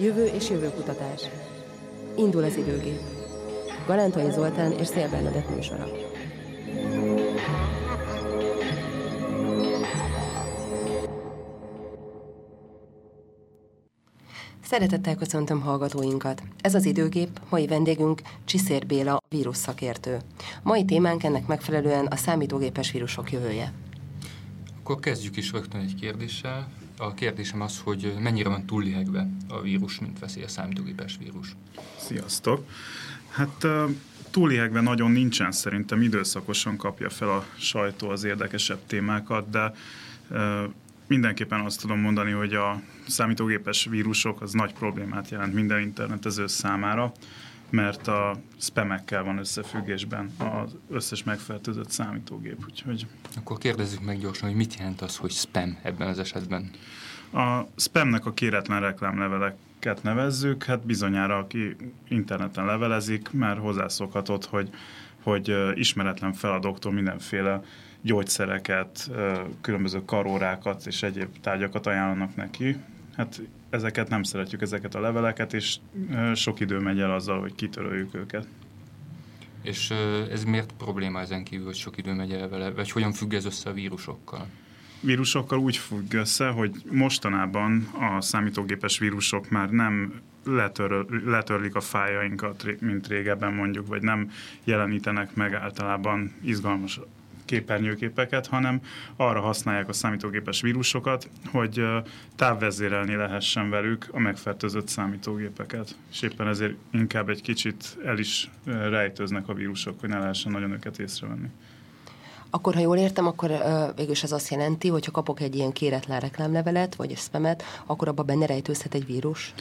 Jövő és jövőkutatás. Indul az időgép. Galántai Zoltán és Szél Bernadett műsora. Szeretettel köszöntöm hallgatóinkat. Ez az időgép, mai vendégünk Csiszér Béla, vírus szakértő. Mai témánk ennek megfelelően a számítógépes vírusok jövője. Akkor kezdjük is rögtön egy kérdéssel. A kérdésem az, hogy mennyire van túllihegve a vírus, mint veszély a számítógépes vírus. Sziasztok! Hát túlihegve nagyon nincsen, szerintem időszakosan kapja fel a sajtó az érdekesebb témákat, de mindenképpen azt tudom mondani, hogy a számítógépes vírusok az nagy problémát jelent minden internetező számára, mert a spamekkel van összefüggésben az összes megfertőzött számítógép. Úgyhogy... Akkor kérdezzük meg gyorsan, hogy mit jelent az, hogy spam ebben az esetben? A spamnek a kéretlen reklámleveleket nevezzük, hát bizonyára aki interneten levelezik, már hozzászokhatott, hogy, hogy ismeretlen feladóktól mindenféle gyógyszereket, különböző karórákat és egyéb tárgyakat ajánlanak neki. Hát ezeket nem szeretjük, ezeket a leveleket, és sok idő megy el azzal, hogy kitöröljük őket. És ez miért probléma ezen kívül, hogy sok idő megy el vele, vagy hogyan függ ez össze a vírusokkal? Vírusokkal úgy függ össze, hogy mostanában a számítógépes vírusok már nem letör, letörlik a fájainkat, mint régebben mondjuk, vagy nem jelenítenek meg általában izgalmas képernyőképeket, hanem arra használják a számítógépes vírusokat, hogy távvezérelni lehessen velük a megfertőzött számítógépeket. És éppen ezért inkább egy kicsit el is rejtőznek a vírusok, hogy ne lehessen nagyon őket észrevenni. Akkor, ha jól értem, akkor uh, végülis ez azt jelenti, hogy ha kapok egy ilyen kéretlen reklámlevelet, vagy egy spamet, akkor abban benne rejtőzhet egy vírus?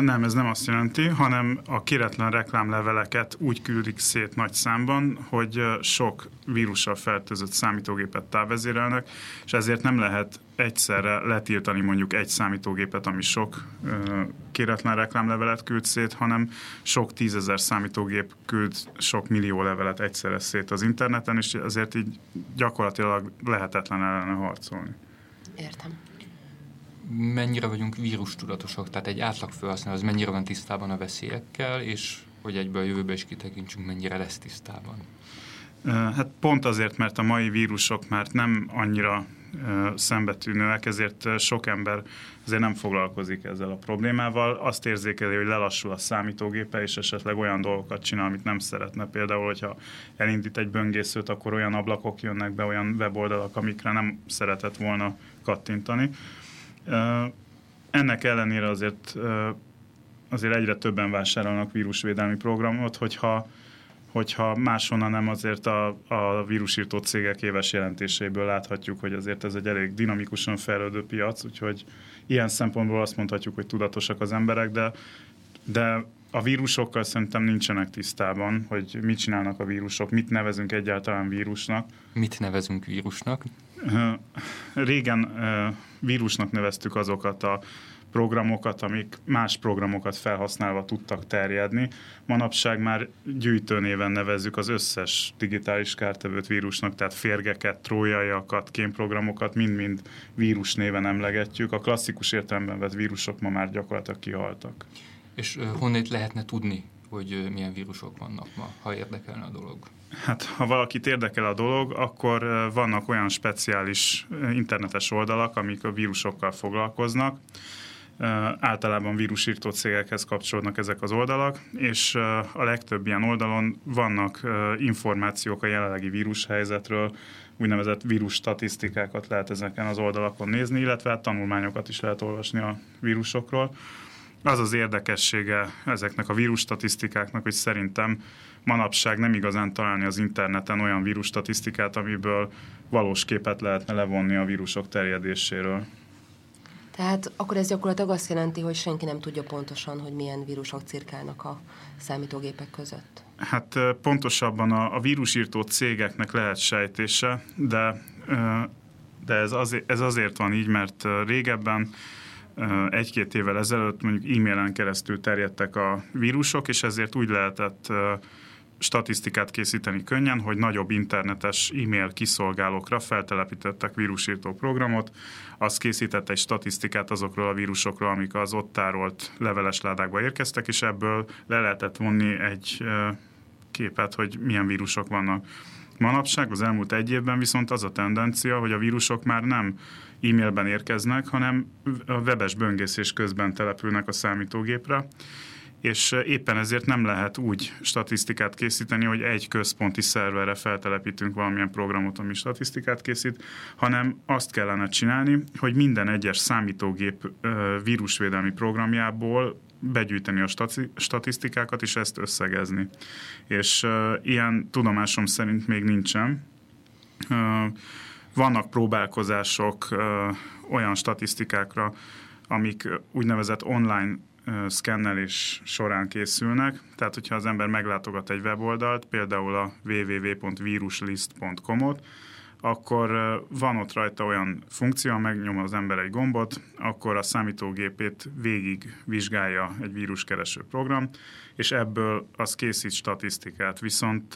Nem, ez nem azt jelenti, hanem a kéretlen reklámleveleket úgy küldik szét nagy számban, hogy sok vírussal fertőzött számítógépet távvezérelnek, és ezért nem lehet egyszerre letiltani mondjuk egy számítógépet, ami sok kéretlen reklámlevelet küld szét, hanem sok tízezer számítógép küld sok millió levelet egyszerre szét az interneten, és ezért így gyakorlatilag lehetetlen ellene harcolni. Értem. Mennyire vagyunk vírus tudatosak, tehát egy átlag felhasználó az mennyire van tisztában a veszélyekkel, és hogy egyből a jövőbe is kitekintsünk, mennyire lesz tisztában? Hát pont azért, mert a mai vírusok már nem annyira szembetűnőek, ezért sok ember azért nem foglalkozik ezzel a problémával. Azt érzékeli, hogy lelassul a számítógépe, és esetleg olyan dolgokat csinál, amit nem szeretne. Például, hogyha elindít egy böngészőt, akkor olyan ablakok jönnek be, olyan weboldalak, amikre nem szeretett volna kattintani. Ennek ellenére azért azért egyre többen vásárolnak vírusvédelmi programot, hogyha hogyha máshonnan nem azért a, a vírusírtó cégek éves jelentéseiből láthatjuk, hogy azért ez egy elég dinamikusan fejlődő piac, úgyhogy ilyen szempontból azt mondhatjuk, hogy tudatosak az emberek, de, de a vírusokkal szerintem nincsenek tisztában, hogy mit csinálnak a vírusok, mit nevezünk egyáltalán vírusnak. Mit nevezünk vírusnak? Régen vírusnak neveztük azokat a programokat, amik más programokat felhasználva tudtak terjedni. Manapság már gyűjtőnéven nevezzük az összes digitális kártevőt vírusnak, tehát férgeket, trójaiakat, kémprogramokat mind-mind vírus néven emlegetjük. A klasszikus értelemben vett vírusok ma már gyakorlatilag kihaltak. És honnét lehetne tudni, hogy milyen vírusok vannak ma, ha érdekelne a dolog? Hát, ha valakit érdekel a dolog, akkor vannak olyan speciális internetes oldalak, amik a vírusokkal foglalkoznak általában vírusírtó cégekhez kapcsolódnak ezek az oldalak, és a legtöbb ilyen oldalon vannak információk a jelenlegi vírushelyzetről, úgynevezett vírus statisztikákat lehet ezeken az oldalakon nézni, illetve hát tanulmányokat is lehet olvasni a vírusokról. Az az érdekessége ezeknek a vírus statisztikáknak, hogy szerintem manapság nem igazán találni az interneten olyan vírus statisztikát, amiből valós képet lehetne levonni a vírusok terjedéséről. Tehát akkor ez gyakorlatilag azt jelenti, hogy senki nem tudja pontosan, hogy milyen vírusok cirkálnak a számítógépek között. Hát pontosabban a, a vírusírtó cégeknek lehet sejtése, de, de ez, azért, ez azért van így, mert régebben egy-két évvel ezelőtt mondjuk e-mailen keresztül terjedtek a vírusok, és ezért úgy lehetett statisztikát készíteni könnyen, hogy nagyobb internetes e-mail kiszolgálókra feltelepítettek vírusírtó programot, az készített egy statisztikát azokról a vírusokról, amik az ott tárolt leveles ládákba érkeztek, és ebből le lehetett vonni egy képet, hogy milyen vírusok vannak. Manapság az elmúlt egy évben viszont az a tendencia, hogy a vírusok már nem e-mailben érkeznek, hanem a webes böngészés közben települnek a számítógépre, és éppen ezért nem lehet úgy statisztikát készíteni, hogy egy központi szerverre feltelepítünk valamilyen programot, ami statisztikát készít, hanem azt kellene csinálni, hogy minden egyes számítógép vírusvédelmi programjából begyűjteni a statisztikákat, és ezt összegezni. És ilyen tudomásom szerint még nincsen. Vannak próbálkozások olyan statisztikákra, amik úgynevezett online szkennelés során készülnek. Tehát, hogyha az ember meglátogat egy weboldalt, például a www.viruslist.com-ot, akkor van ott rajta olyan funkció, megnyom az ember egy gombot, akkor a számítógépét végig vizsgálja egy víruskereső program, és ebből az készít statisztikát. Viszont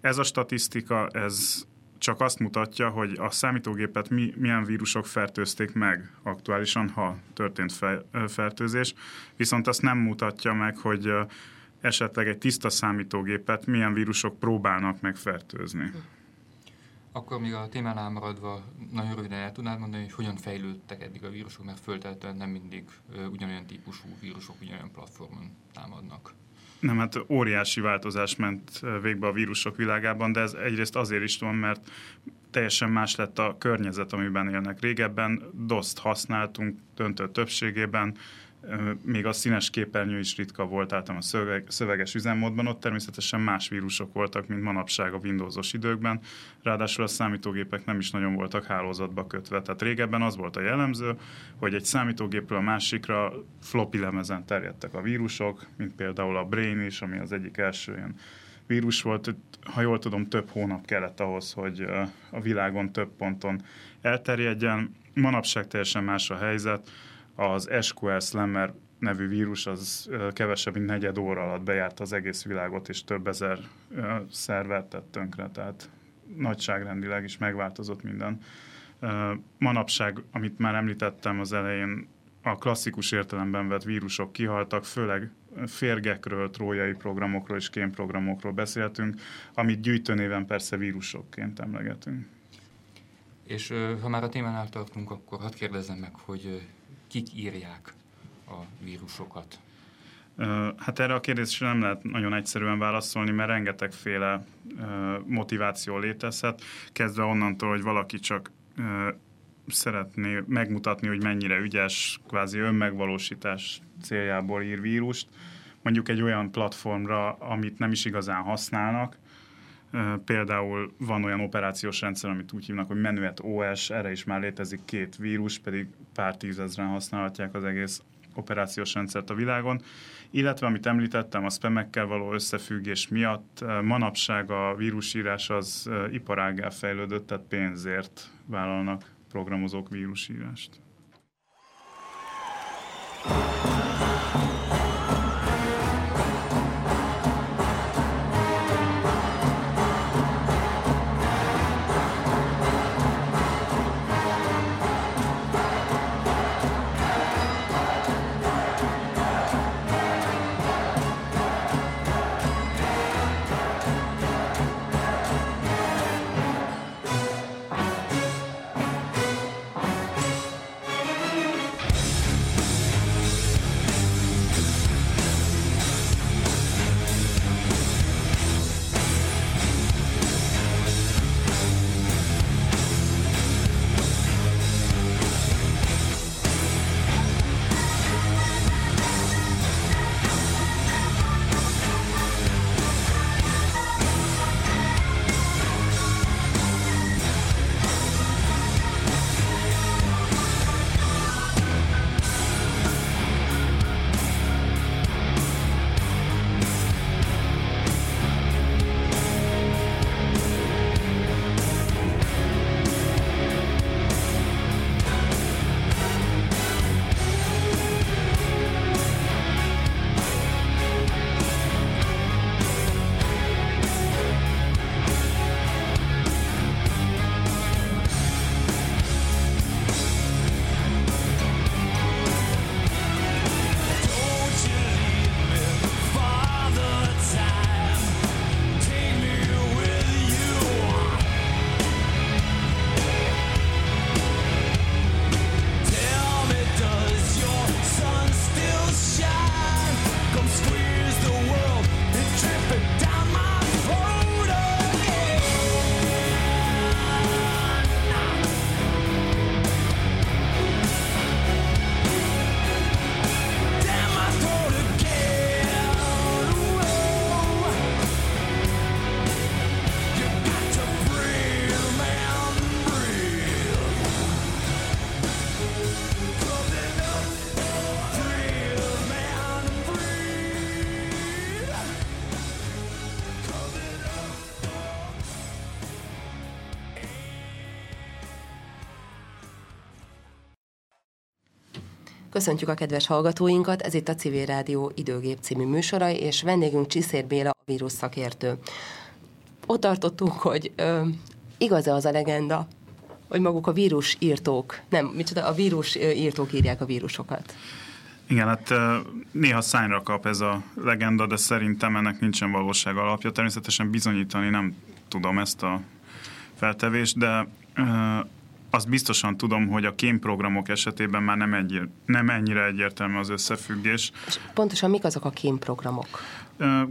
ez a statisztika, ez csak azt mutatja, hogy a számítógépet mi, milyen vírusok fertőzték meg aktuálisan, ha történt fe, fertőzés, viszont azt nem mutatja meg, hogy esetleg egy tiszta számítógépet milyen vírusok próbálnak megfertőzni. Akkor még a témánál maradva nagyon röviden el tudnád mondani, hogy hogyan fejlődtek eddig a vírusok, mert fölteltően nem mindig ugyanolyan típusú vírusok ugyanolyan platformon támadnak. Nem, hát óriási változás ment végbe a vírusok világában, de ez egyrészt azért is van, mert teljesen más lett a környezet, amiben élnek. Régebben DOS-t használtunk döntő többségében, még a színes képernyő is ritka volt általában a szöveg, szöveges üzemmódban, ott természetesen más vírusok voltak, mint manapság a Windowsos időkben, ráadásul a számítógépek nem is nagyon voltak hálózatba kötve. Tehát régebben az volt a jellemző, hogy egy számítógépről a másikra floppy lemezen terjedtek a vírusok, mint például a Brain is, ami az egyik első ilyen vírus volt, ha jól tudom, több hónap kellett ahhoz, hogy a világon több ponton elterjedjen. Manapság teljesen más a helyzet az SQL Slammer nevű vírus az kevesebb, mint negyed óra alatt bejárt az egész világot, és több ezer szervert tett tönkre, tehát nagyságrendileg is megváltozott minden. Manapság, amit már említettem az elején, a klasszikus értelemben vett vírusok kihaltak, főleg férgekről, trójai programokról és kémprogramokról beszéltünk, amit gyűjtőnéven persze vírusokként emlegetünk. És ha már a témánál tartunk, akkor hadd kérdezzem meg, hogy kik írják a vírusokat? Hát erre a kérdésre nem lehet nagyon egyszerűen válaszolni, mert rengetegféle motiváció létezhet, kezdve onnantól, hogy valaki csak szeretné megmutatni, hogy mennyire ügyes, kvázi önmegvalósítás céljából ír vírust, mondjuk egy olyan platformra, amit nem is igazán használnak, Például van olyan operációs rendszer, amit úgy hívnak, hogy Menuet OS, erre is már létezik két vírus, pedig pár tízezren használhatják az egész operációs rendszert a világon. Illetve, amit említettem, a spamekkel való összefüggés miatt manapság a vírusírás az iparággá fejlődött, tehát pénzért vállalnak programozók vírusírást. Köszöntjük a kedves hallgatóinkat, ez itt a Civil Rádió időgép című műsora, és vendégünk Csiszér Béla, a vírus szakértő. Ott tartottunk, hogy ö, igaz-e az a legenda, hogy maguk a vírus írtók, nem, micsoda, a vírus írtók írják a vírusokat. Igen, hát néha szányra kap ez a legenda, de szerintem ennek nincsen valóság alapja. Természetesen bizonyítani nem tudom ezt a feltevést, de azt biztosan tudom, hogy a kémprogramok esetében már nem, egy, nem ennyire egyértelmű az összefüggés. És pontosan mik azok a kémprogramok?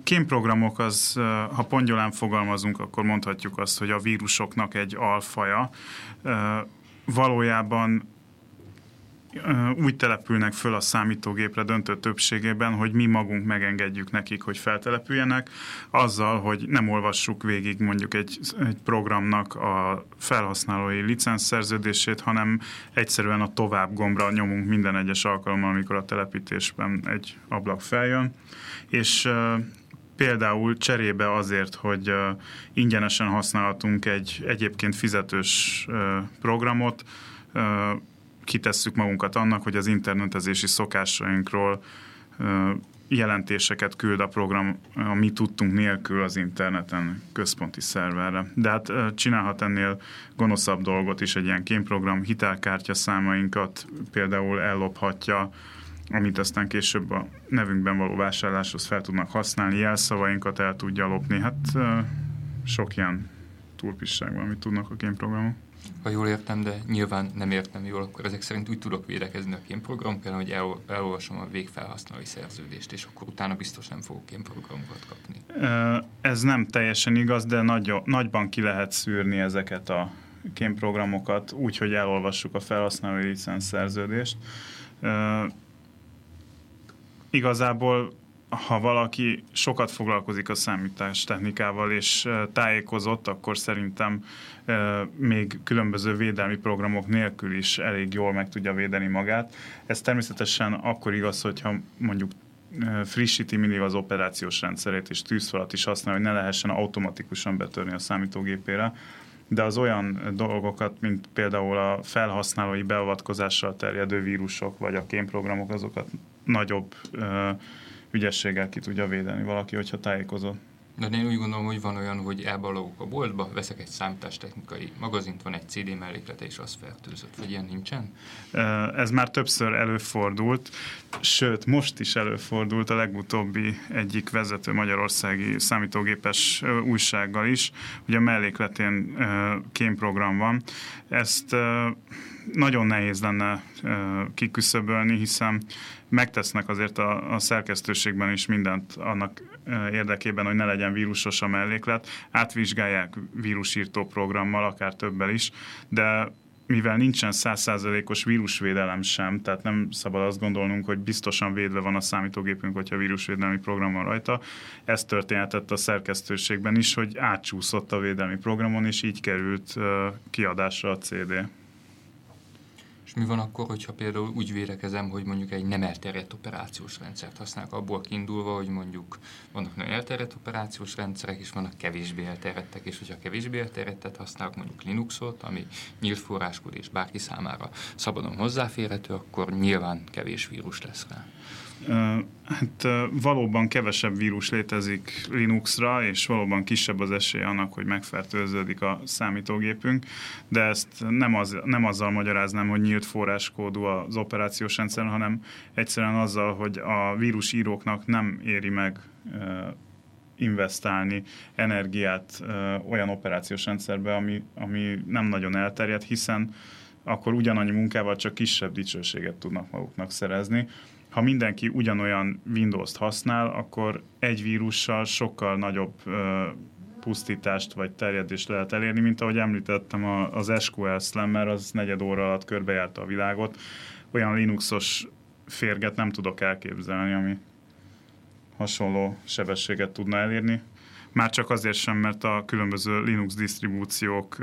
Kémprogramok az, ha pongyolán fogalmazunk, akkor mondhatjuk azt, hogy a vírusoknak egy alfaja. Valójában úgy települnek föl a számítógépre döntő többségében, hogy mi magunk megengedjük nekik, hogy feltelepüljenek, azzal, hogy nem olvassuk végig mondjuk egy, egy programnak a felhasználói licenszerződését, hanem egyszerűen a tovább gombra nyomunk minden egyes alkalommal, amikor a telepítésben egy ablak feljön, és például cserébe azért, hogy ingyenesen használhatunk egy egyébként fizetős programot, kitesszük magunkat annak, hogy az internetezési szokásainkról jelentéseket küld a program a mi tudtunk nélkül az interneten központi szerverre. De hát csinálhat ennél gonoszabb dolgot is egy ilyen kémprogram, hitelkártya számainkat például ellophatja, amit aztán később a nevünkben való vásárláshoz fel tudnak használni, jelszavainkat el tudja lopni. Hát sok ilyen túlpisság van, amit tudnak a kémprogramok ha jól értem, de nyilván nem értem jól, akkor ezek szerint úgy tudok védekezni a kémprogram kell, hogy el, elolvasom a végfelhasználói szerződést, és akkor utána biztos nem fogok kémprogramokat kapni. Ez nem teljesen igaz, de nagy, nagyban ki lehet szűrni ezeket a kémprogramokat, úgy, hogy elolvassuk a felhasználói licensz szerződést. Igazából ha valaki sokat foglalkozik a számítástechnikával és tájékozott, akkor szerintem még különböző védelmi programok nélkül is elég jól meg tudja védeni magát. Ez természetesen akkor igaz, hogyha mondjuk frissíti mindig az operációs rendszerét, és tűzfalat is használ, hogy ne lehessen automatikusan betörni a számítógépére, de az olyan dolgokat, mint például a felhasználói beavatkozással terjedő vírusok, vagy a kémprogramok, azokat nagyobb ügyességgel ki tudja védeni valaki, hogyha tájékozott. De én úgy gondolom, hogy van olyan, hogy elbalogok a boltba, veszek egy számítástechnikai magazint, van egy CD melléklete, és az fertőzött. Vagy ilyen nincsen? Ez már többször előfordult, sőt, most is előfordult a legutóbbi egyik vezető magyarországi számítógépes újsággal is. Ugye a mellékletén kémprogram van. Ezt nagyon nehéz lenne kiküszöbölni, hiszen megtesznek azért a, a szerkesztőségben is mindent annak érdekében, hogy ne legyen vírusos a melléklet. Átvizsgálják vírusírtó programmal, akár többel is, de mivel nincsen százszázalékos vírusvédelem sem, tehát nem szabad azt gondolnunk, hogy biztosan védve van a számítógépünk, hogyha vírusvédelmi program van rajta. Ez történhetett a szerkesztőségben is, hogy átcsúszott a védelmi programon, és így került kiadásra a CD. És mi van akkor, hogyha például úgy vérekezem, hogy mondjuk egy nem elterjedt operációs rendszert használok, abból kiindulva, hogy mondjuk vannak nagyon elterjedt operációs rendszerek, és vannak kevésbé elterjedtek, és hogyha kevésbé elterjedtet használok, mondjuk Linuxot, ami nyílt forráskód és bárki számára szabadon hozzáférhető, akkor nyilván kevés vírus lesz rá. Hát valóban kevesebb vírus létezik Linuxra, és valóban kisebb az esély annak, hogy megfertőződik a számítógépünk, de ezt nem, az, nem azzal magyaráznám, hogy nyílt forráskódú az operációs rendszer, hanem egyszerűen azzal, hogy a vírusíróknak nem éri meg investálni energiát olyan operációs rendszerbe, ami, ami nem nagyon elterjed, hiszen akkor ugyanannyi munkával csak kisebb dicsőséget tudnak maguknak szerezni ha mindenki ugyanolyan Windows-t használ, akkor egy vírussal sokkal nagyobb pusztítást vagy terjedést lehet elérni, mint ahogy említettem, az SQL Slammer az negyed óra alatt körbejárta a világot. Olyan Linuxos férget nem tudok elképzelni, ami hasonló sebességet tudna elérni. Már csak azért sem, mert a különböző Linux disztribúciók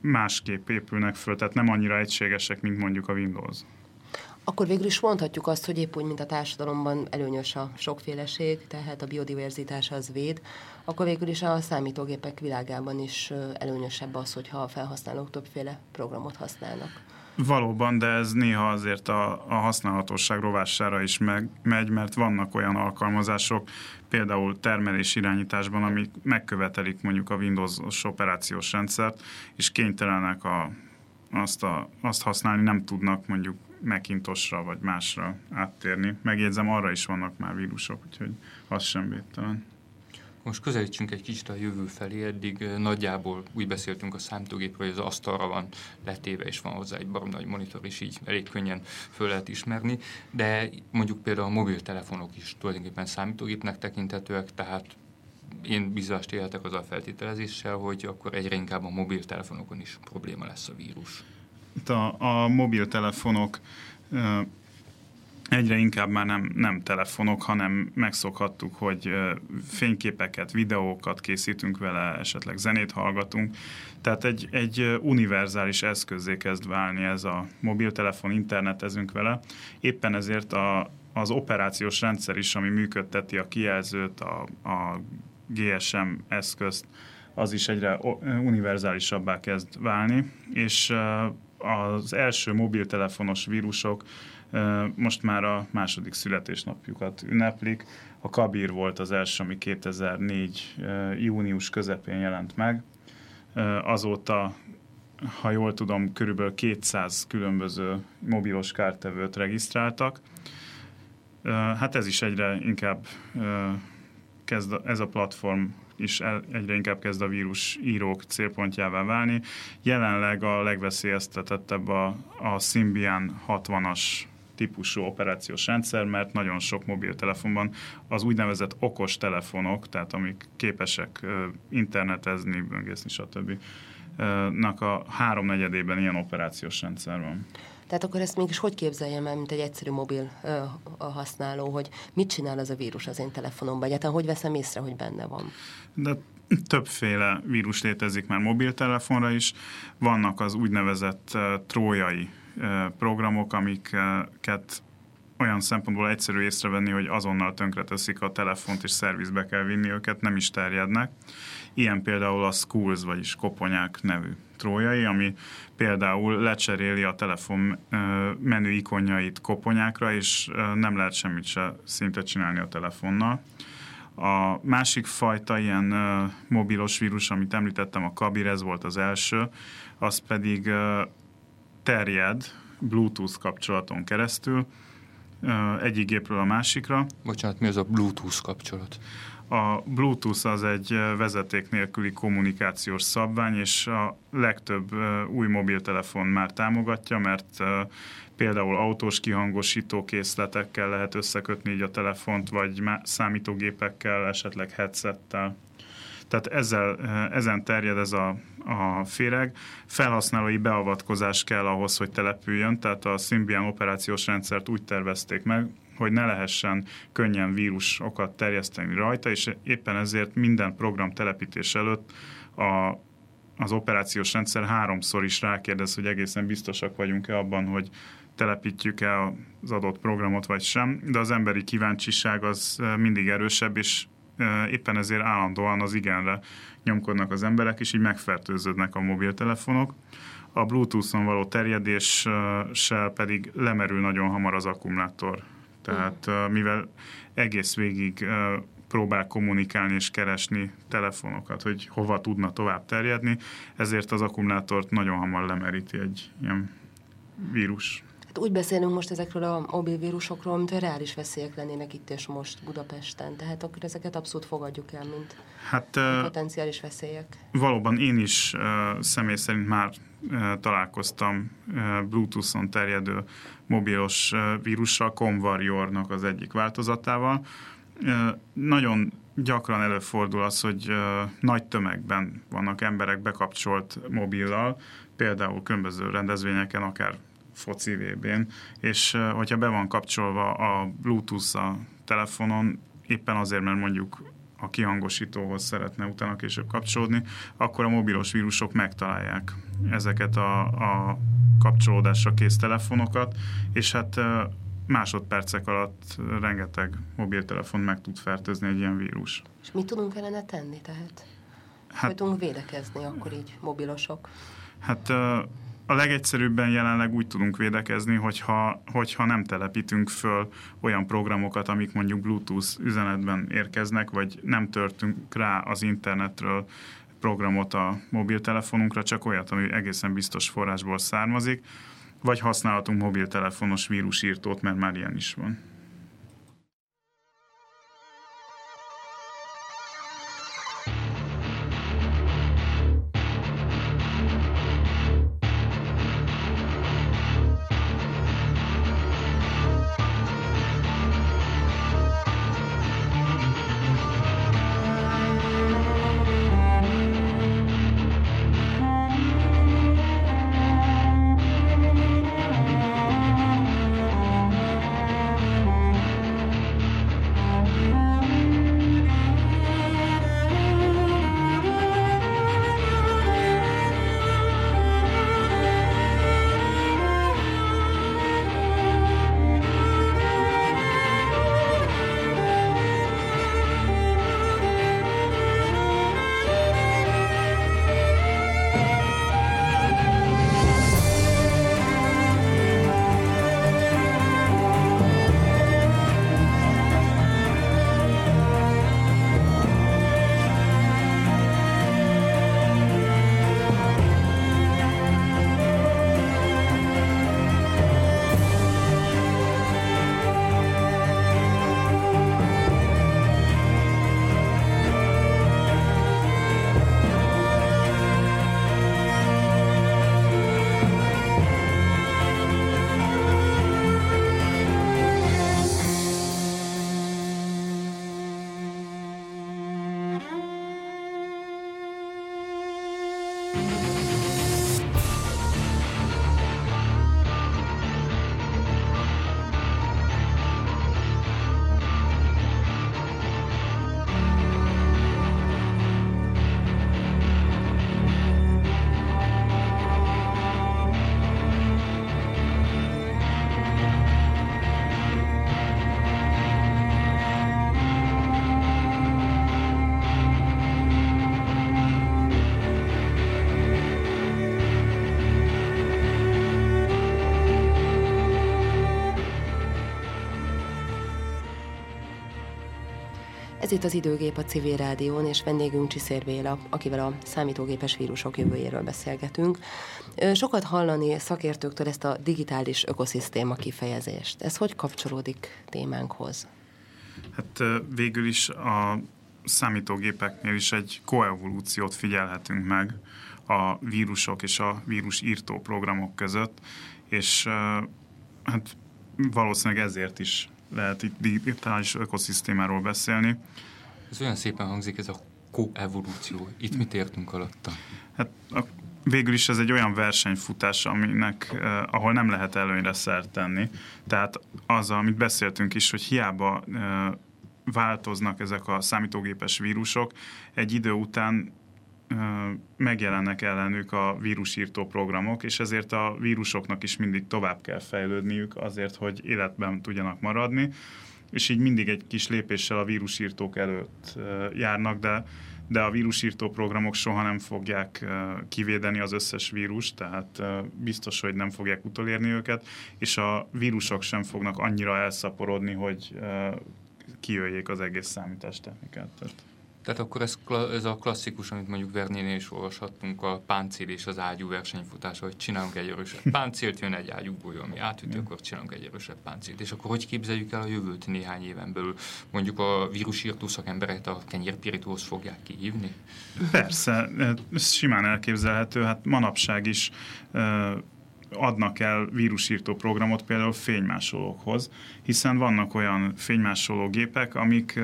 másképp épülnek föl, tehát nem annyira egységesek, mint mondjuk a Windows akkor végül is mondhatjuk azt, hogy épp úgy, mint a társadalomban előnyös a sokféleség, tehát a biodiverzitás az véd, akkor végül is a számítógépek világában is előnyösebb az, hogyha a felhasználók többféle programot használnak. Valóban, de ez néha azért a, a használhatóság rovására is meg, megy, mert vannak olyan alkalmazások, például termelés irányításban, amik megkövetelik mondjuk a Windows-os operációs rendszert, és kénytelenek a, azt, a, azt használni, nem tudnak mondjuk Macintosra vagy másra áttérni. Megjegyzem, arra is vannak már vírusok, úgyhogy az sem védtelen. Most közelítsünk egy kicsit a jövő felé, eddig nagyjából úgy beszéltünk a számítógépről, hogy az asztalra van letéve, és van hozzá egy barom nagy monitor, és így elég könnyen föl lehet ismerni, de mondjuk például a mobiltelefonok is tulajdonképpen számítógépnek tekinthetőek, tehát én bizonyos élhetek az a feltételezéssel, hogy akkor egyre inkább a mobiltelefonokon is probléma lesz a vírus. A, a mobiltelefonok egyre inkább már nem, nem telefonok, hanem megszokhattuk, hogy fényképeket, videókat készítünk vele, esetleg zenét hallgatunk. Tehát egy, egy univerzális eszközé kezd válni ez a mobiltelefon, internetezünk vele. Éppen ezért a, az operációs rendszer is, ami működteti a kijelzőt, a, a GSM eszközt, az is egyre univerzálisabbá kezd válni, és az első mobiltelefonos vírusok most már a második születésnapjukat ünneplik. A Kabir volt az első, ami 2004. június közepén jelent meg. Azóta, ha jól tudom, körülbelül 200 különböző mobilos kártevőt regisztráltak. Hát ez is egyre inkább kezd, ez a platform is egyre inkább kezd a vírus írók célpontjává válni. Jelenleg a legveszélyeztetettebb a, a Symbian 60-as típusú operációs rendszer, mert nagyon sok mobiltelefonban az úgynevezett okos telefonok, tehát amik képesek internetezni, böngészni, stb. nak a háromnegyedében ilyen operációs rendszer van. Tehát akkor ezt mégis hogy képzeljem el, mint egy egyszerű mobil ö, a használó, hogy mit csinál az a vírus az én telefonomban, egyáltalán hogy veszem észre, hogy benne van? De többféle vírus létezik már mobiltelefonra is. Vannak az úgynevezett uh, trójai programok, amiket olyan szempontból egyszerű észrevenni, hogy azonnal tönkreteszik a telefont, és szervizbe kell vinni őket, nem is terjednek. Ilyen például a Schools, vagyis Koponyák nevű trójai, ami például lecseréli a telefon menü ikonjait koponyákra, és nem lehet semmit se szinte csinálni a telefonnal. A másik fajta ilyen mobilos vírus, amit említettem, a Kabir, ez volt az első, az pedig terjed Bluetooth kapcsolaton keresztül egyik gépről a másikra. Bocsánat, mi az a Bluetooth kapcsolat? A Bluetooth az egy vezeték nélküli kommunikációs szabvány, és a legtöbb új mobiltelefon már támogatja, mert például autós kihangosító készletekkel lehet összekötni így a telefont, vagy számítógépekkel, esetleg headsettel. Tehát ezzel, ezen terjed ez a, a féreg. Felhasználói beavatkozás kell ahhoz, hogy települjön, tehát a Symbian operációs rendszert úgy tervezték meg, hogy ne lehessen könnyen vírusokat terjeszteni rajta, és éppen ezért minden program telepítés előtt a, az operációs rendszer háromszor is rákérdez, hogy egészen biztosak vagyunk-e abban, hogy telepítjük-e az adott programot vagy sem, de az emberi kíváncsiság az mindig erősebb, és éppen ezért állandóan az igenre nyomkodnak az emberek, és így megfertőződnek a mobiltelefonok. A Bluetooth-on való terjedéssel pedig lemerül nagyon hamar az akkumulátor. Tehát mivel egész végig próbál kommunikálni és keresni telefonokat, hogy hova tudna tovább terjedni, ezért az akkumulátort nagyon hamar lemeríti egy ilyen vírus. Hát úgy beszélünk most ezekről a mobilvírusokról, mint a reális veszélyek lennének itt és most Budapesten. Tehát akkor ezeket abszolút fogadjuk el, mint hát, uh, potenciális veszélyek. Valóban én is uh, személy szerint már uh, találkoztam Bluetooth-on terjedő mobilos vírussal, Convarriornak az egyik változatával. Nagyon gyakran előfordul az, hogy nagy tömegben vannak emberek bekapcsolt mobillal, például különböző rendezvényeken, akár foci VB-n, és hogyha be van kapcsolva a Bluetooth a telefonon, éppen azért, mert mondjuk a kihangosítóhoz szeretne utána később kapcsolódni, akkor a mobilos vírusok megtalálják ezeket a, a kapcsolódásra kész telefonokat, és hát másodpercek alatt rengeteg mobiltelefon meg tud fertőzni egy ilyen vírus. És mit tudunk ellene tenni tehát? Hát, hogy tudunk védekezni akkor így mobilosok? Hát a legegyszerűbben jelenleg úgy tudunk védekezni, hogyha, hogyha nem telepítünk föl olyan programokat, amik mondjuk Bluetooth üzenetben érkeznek, vagy nem törtünk rá az internetről programot a mobiltelefonunkra, csak olyat, ami egészen biztos forrásból származik, vagy használhatunk mobiltelefonos vírusírtót, mert már ilyen is van. Ez itt az időgép a Civil Rádión, és vendégünk Csiszér Béla, akivel a számítógépes vírusok jövőjéről beszélgetünk. Sokat hallani szakértőktől ezt a digitális ökoszisztéma kifejezést. Ez hogy kapcsolódik témánkhoz? Hát végül is a számítógépeknél is egy koevolúciót figyelhetünk meg a vírusok és a vírusírtó programok között, és hát valószínűleg ezért is lehet itt digitális ökoszisztémáról beszélni. Ez olyan szépen hangzik, ez a koevolúció. Itt mit értünk alatta? Hát a, végül is ez egy olyan versenyfutás, aminek, eh, ahol nem lehet előnyre szert tenni. Tehát az, amit beszéltünk is, hogy hiába eh, változnak ezek a számítógépes vírusok, egy idő után megjelennek ellenük a vírusírtó programok, és ezért a vírusoknak is mindig tovább kell fejlődniük azért, hogy életben tudjanak maradni, és így mindig egy kis lépéssel a vírusírtók előtt járnak, de de a vírusírtó programok soha nem fogják kivédeni az összes vírus, tehát biztos, hogy nem fogják utolérni őket, és a vírusok sem fognak annyira elszaporodni, hogy kijöjjék az egész számítástechnikát. Tehát. Tehát akkor ez, ez a klasszikus, amit mondjuk Vernénél is olvashattunk, a páncél és az ágyú versenyfutás, hogy csinálunk egy erősebb páncélt, jön egy ágyúból, ami átütő, akkor csinálunk egy erősebb páncélt. És akkor hogy képzeljük el a jövőt néhány éven belül? Mondjuk a vírusírtó szakembereket a kenyérpirítóhoz fogják kihívni? Persze, ez simán elképzelhető. Hát manapság is adnak el vírusírtó programot például fénymásolókhoz, hiszen vannak olyan fénymásoló gépek, amik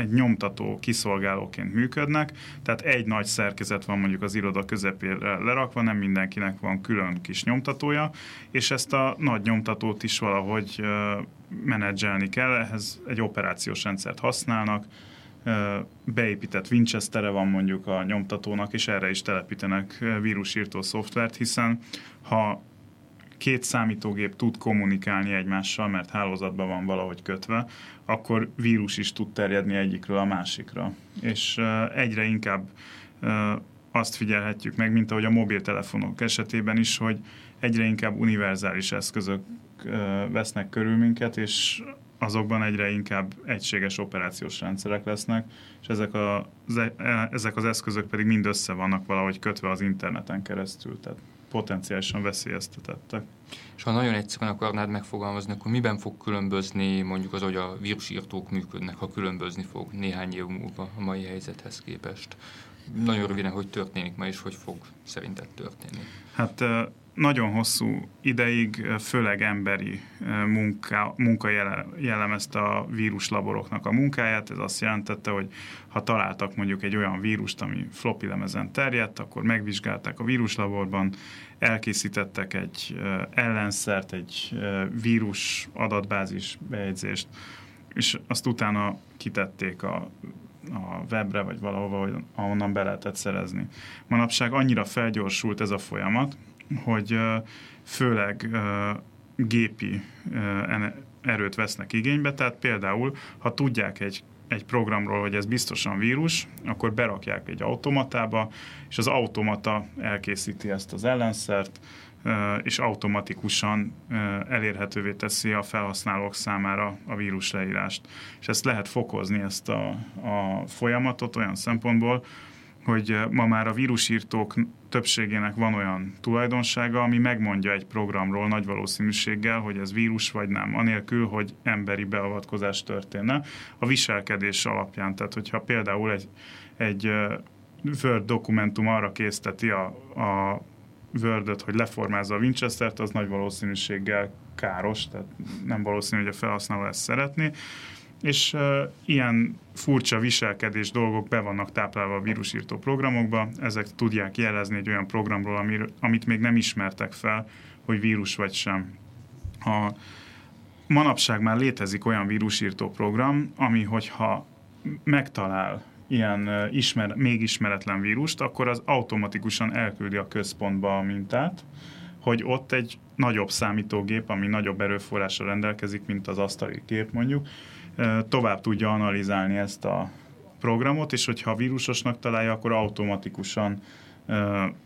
egy nyomtató kiszolgálóként működnek, tehát egy nagy szerkezet van mondjuk az iroda közepére lerakva, nem mindenkinek van külön kis nyomtatója, és ezt a nagy nyomtatót is valahogy menedzselni kell, ehhez egy operációs rendszert használnak, beépített Winchestere van mondjuk a nyomtatónak, és erre is telepítenek vírusírtó szoftvert, hiszen ha két számítógép tud kommunikálni egymással, mert hálózatban van valahogy kötve, akkor vírus is tud terjedni egyikről a másikra. És egyre inkább azt figyelhetjük meg, mint ahogy a mobiltelefonok esetében is, hogy egyre inkább univerzális eszközök vesznek körül minket, és azokban egyre inkább egységes operációs rendszerek lesznek, és ezek, a, e, ezek az eszközök pedig mind össze vannak valahogy kötve az interneten keresztül, tehát potenciálisan veszélyeztetettek. És ha nagyon egyszerűen akarnád megfogalmazni, akkor miben fog különbözni mondjuk az, hogy a vírusírtók működnek, ha különbözni fog néhány év múlva a mai helyzethez képest? Nagyon röviden, hogy történik ma, és hogy fog szerinted történni? Hát nagyon hosszú ideig főleg emberi munka, munka jellemezte a víruslaboroknak a munkáját. Ez azt jelentette, hogy ha találtak mondjuk egy olyan vírust, ami floppy lemezen terjedt, akkor megvizsgálták a víruslaborban, elkészítettek egy ellenszert, egy vírus adatbázis bejegyzést, és azt utána kitették a a webre, vagy valahova, ahonnan be lehetett szerezni. Manapság annyira felgyorsult ez a folyamat, hogy főleg gépi erőt vesznek igénybe, tehát például, ha tudják egy egy programról, hogy ez biztosan vírus, akkor berakják egy automatába, és az automata elkészíti ezt az ellenszert, és automatikusan elérhetővé teszi a felhasználók számára a vírus leírást. És ezt lehet fokozni, ezt a, a folyamatot olyan szempontból, hogy ma már a vírusírtók többségének van olyan tulajdonsága, ami megmondja egy programról nagy valószínűséggel, hogy ez vírus vagy nem, anélkül, hogy emberi beavatkozás történne a viselkedés alapján. Tehát, hogyha például egy, egy Word dokumentum arra készteti a, a word hogy leformázza a Winchester-t, az nagy valószínűséggel káros, tehát nem valószínű, hogy a felhasználó ezt szeretné és ilyen furcsa viselkedés dolgok be vannak táplálva a vírusírtó programokba, ezek tudják jelezni egy olyan programról, amir, amit még nem ismertek fel, hogy vírus vagy sem. A, manapság már létezik olyan vírusírtó program, ami hogyha megtalál ilyen ismer, még ismeretlen vírust, akkor az automatikusan elküldi a központba a mintát, hogy ott egy nagyobb számítógép, ami nagyobb erőforrással rendelkezik, mint az asztali gép mondjuk, tovább tudja analizálni ezt a programot, és hogyha vírusosnak találja, akkor automatikusan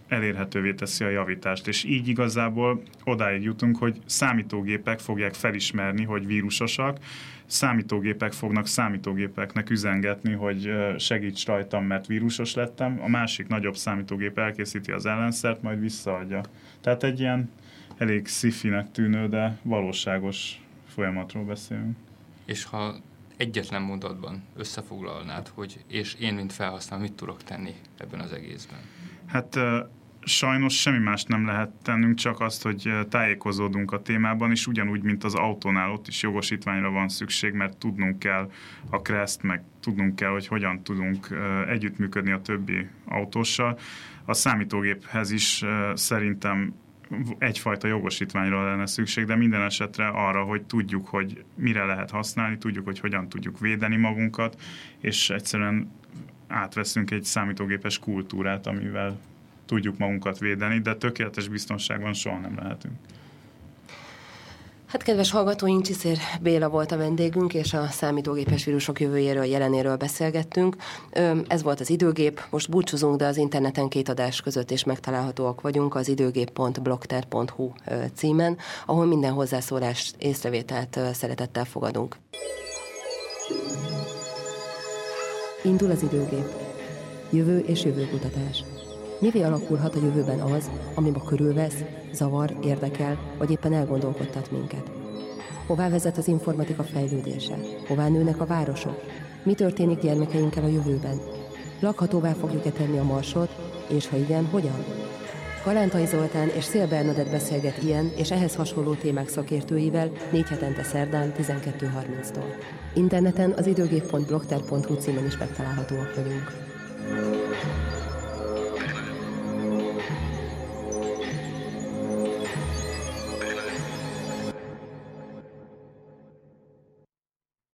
elérhetővé teszi a javítást. És így igazából odáig jutunk, hogy számítógépek fogják felismerni, hogy vírusosak, számítógépek fognak számítógépeknek üzengetni, hogy segíts rajtam, mert vírusos lettem, a másik nagyobb számítógép elkészíti az ellenszert, majd visszaadja. Tehát egy ilyen elég szifinek tűnő, de valóságos folyamatról beszélünk. És ha egyetlen mondatban összefoglalnád, hogy és én, mint felhasználó, mit tudok tenni ebben az egészben? Hát sajnos semmi más nem lehet tennünk, csak azt, hogy tájékozódunk a témában, és ugyanúgy, mint az autónál, ott is jogosítványra van szükség, mert tudnunk kell a kreszt, meg tudnunk kell, hogy hogyan tudunk együttműködni a többi autóssal. A számítógéphez is szerintem egyfajta jogosítványra lenne szükség, de minden esetre arra, hogy tudjuk, hogy mire lehet használni, tudjuk, hogy hogyan tudjuk védeni magunkat, és egyszerűen átveszünk egy számítógépes kultúrát, amivel tudjuk magunkat védeni, de tökéletes biztonságban soha nem lehetünk. Hát kedves hallgatóink, Csiszér Béla volt a vendégünk, és a számítógépes vírusok jövőjéről, jelenéről beszélgettünk. Ez volt az időgép, most búcsúzunk, de az interneten két adás között is megtalálhatóak vagyunk az időgép.blogter.hu címen, ahol minden hozzászólást, észrevételt szeretettel fogadunk. Indul az időgép. Jövő és jövőkutatás. Mivé alakulhat a jövőben az, ami ma körülvesz, zavar, érdekel, vagy éppen elgondolkodtat minket? Hová vezet az informatika fejlődése? Hová nőnek a városok? Mi történik gyermekeinkkel a jövőben? Lakhatóvá fogjuk-e tenni a marsot, és ha igen, hogyan? Kalántai Zoltán és Szél Bernadett beszélget ilyen és ehhez hasonló témák szakértőivel négy hetente szerdán 12.30-tól. Interneten az időgép.blogter.hu címen is megtalálhatóak vagyunk.